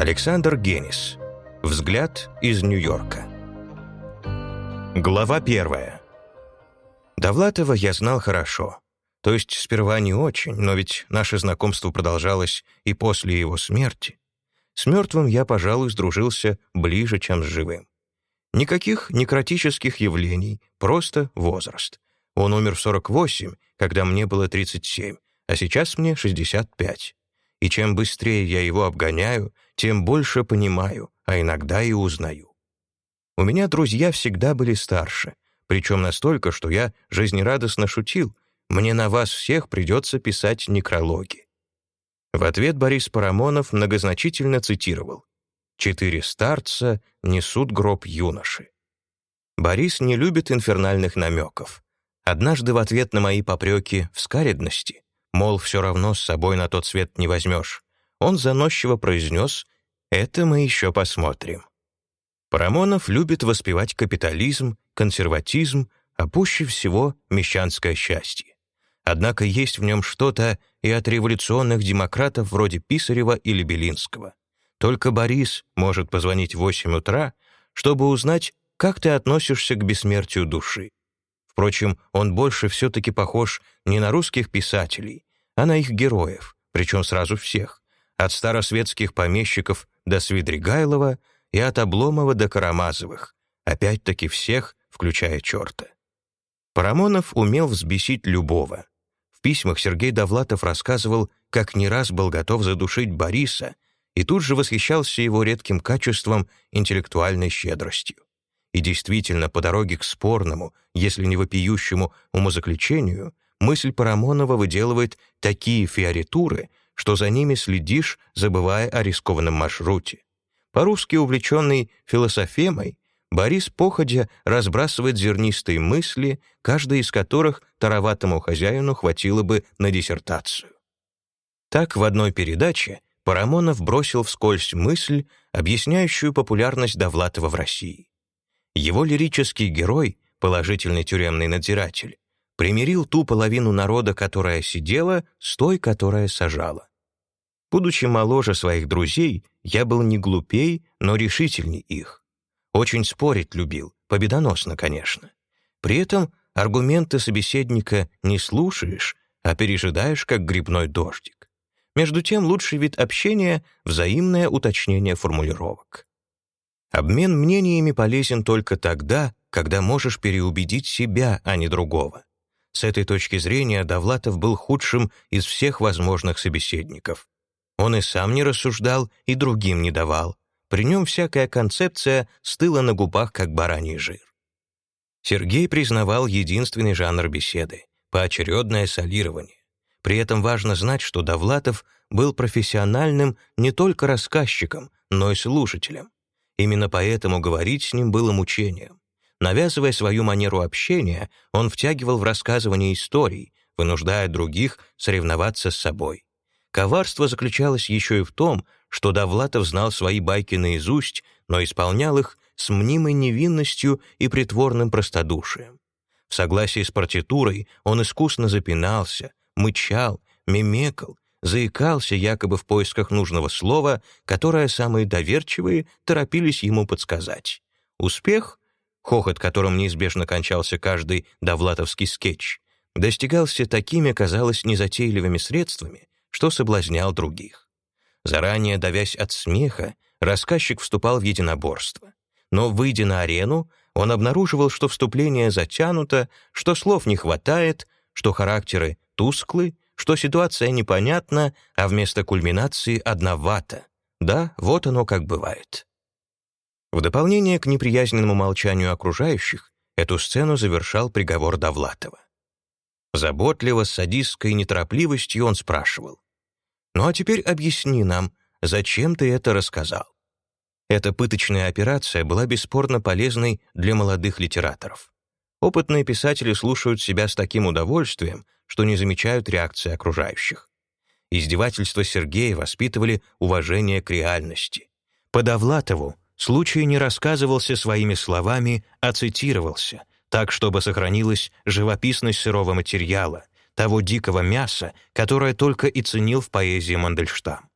Александр Генис. Взгляд из Нью-Йорка. Глава первая. Довлатова я знал хорошо. То есть сперва не очень, но ведь наше знакомство продолжалось и после его смерти. С мертвым я, пожалуй, сдружился ближе, чем с живым. Никаких некротических явлений, просто возраст. Он умер в 48, когда мне было 37, а сейчас мне 65. И чем быстрее я его обгоняю, тем больше понимаю, а иногда и узнаю. У меня друзья всегда были старше, причем настолько, что я жизнерадостно шутил, мне на вас всех придется писать некрологи. В ответ Борис Парамонов многозначительно цитировал «Четыре старца несут гроб юноши». Борис не любит инфернальных намеков. Однажды в ответ на мои попреки в скаредности мол, все равно с собой на тот свет не возьмешь, он заносчиво произнес «Это мы еще посмотрим». Парамонов любит воспевать капитализм, консерватизм, а пуще всего мещанское счастье. Однако есть в нем что-то и от революционных демократов вроде Писарева или Белинского. Только Борис может позвонить в 8 утра, чтобы узнать, как ты относишься к бессмертию души. Впрочем, он больше все-таки похож не на русских писателей, а на их героев, причем сразу всех, от старосветских помещиков до Свидригайлова и от Обломова до Карамазовых, опять-таки всех, включая черта. Парамонов умел взбесить любого. В письмах Сергей Довлатов рассказывал, как не раз был готов задушить Бориса и тут же восхищался его редким качеством интеллектуальной щедростью. И действительно, по дороге к спорному, если не вопиющему умозаключению, мысль Парамонова выделывает такие фиоритуры, что за ними следишь, забывая о рискованном маршруте. По-русски увлеченный философемой, Борис походя разбрасывает зернистые мысли, каждая из которых тароватому хозяину хватило бы на диссертацию. Так в одной передаче Парамонов бросил вскользь мысль, объясняющую популярность Довлатова в России. Его лирический герой, положительный тюремный надзиратель, примирил ту половину народа, которая сидела, с той, которая сажала. Будучи моложе своих друзей, я был не глупей, но решительней их. Очень спорить любил, победоносно, конечно. При этом аргументы собеседника не слушаешь, а пережидаешь, как грибной дождик. Между тем, лучший вид общения — взаимное уточнение формулировок. Обмен мнениями полезен только тогда, когда можешь переубедить себя, а не другого. С этой точки зрения Довлатов был худшим из всех возможных собеседников. Он и сам не рассуждал, и другим не давал. При нем всякая концепция стыла на губах, как бараний жир. Сергей признавал единственный жанр беседы — поочередное солирование. При этом важно знать, что Довлатов был профессиональным не только рассказчиком, но и слушателем. Именно поэтому говорить с ним было мучением. Навязывая свою манеру общения, он втягивал в рассказывание историй, вынуждая других соревноваться с собой. Коварство заключалось еще и в том, что Довлатов знал свои байки наизусть, но исполнял их с мнимой невинностью и притворным простодушием. В согласии с партитурой он искусно запинался, мычал, мемекал, заикался якобы в поисках нужного слова, которое самые доверчивые торопились ему подсказать. Успех, хохот которым неизбежно кончался каждый довлатовский скетч, достигался такими, казалось, незатейливыми средствами, что соблазнял других. Заранее давясь от смеха, рассказчик вступал в единоборство. Но, выйдя на арену, он обнаруживал, что вступление затянуто, что слов не хватает, что характеры тусклы, что ситуация непонятна, а вместо кульминации одновато. Да, вот оно как бывает. В дополнение к неприязненному молчанию окружающих, эту сцену завершал приговор Довлатова. Заботливо, с садистской неторопливостью он спрашивал. «Ну а теперь объясни нам, зачем ты это рассказал?» Эта пыточная операция была бесспорно полезной для молодых литераторов. Опытные писатели слушают себя с таким удовольствием, что не замечают реакции окружающих. Издевательства Сергея воспитывали уважение к реальности. По Довлатову случай не рассказывался своими словами, а цитировался, так, чтобы сохранилась живописность сырого материала, того дикого мяса, которое только и ценил в поэзии Мандельштам.